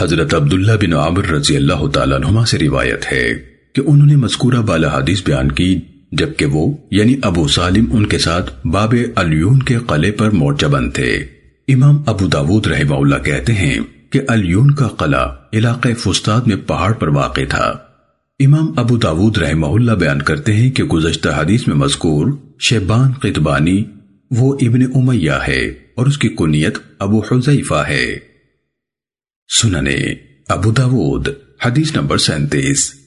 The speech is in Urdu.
حضرت عبداللہ بن عامر رضی اللہ تعالیٰ عنہما سے روایت ہے کہ انہوں نے مذکورہ بالا حدیث بیان کی، جبکہ وہ یعنی ابو سالم، ان کے ساتھ باب علیون کے قلعے پر مورچہ بند تھے۔ امام ابو داود رحمہ اللہ کہتے ہیں کہ علیون کا قلعہ علاقہ فستاد میں پہاڑ پر واقع تھا۔ امام ابو داود رحمہ اللہ بیان کرتے ہیں کہ گزشتہ حدیث میں مذکور شیبان قطبانی، وہ ابن امیہ ہے اور اس کی کنیت ابو حضیفہ ہے۔ سننے ابو داود حدیث نمبر سینتیس۔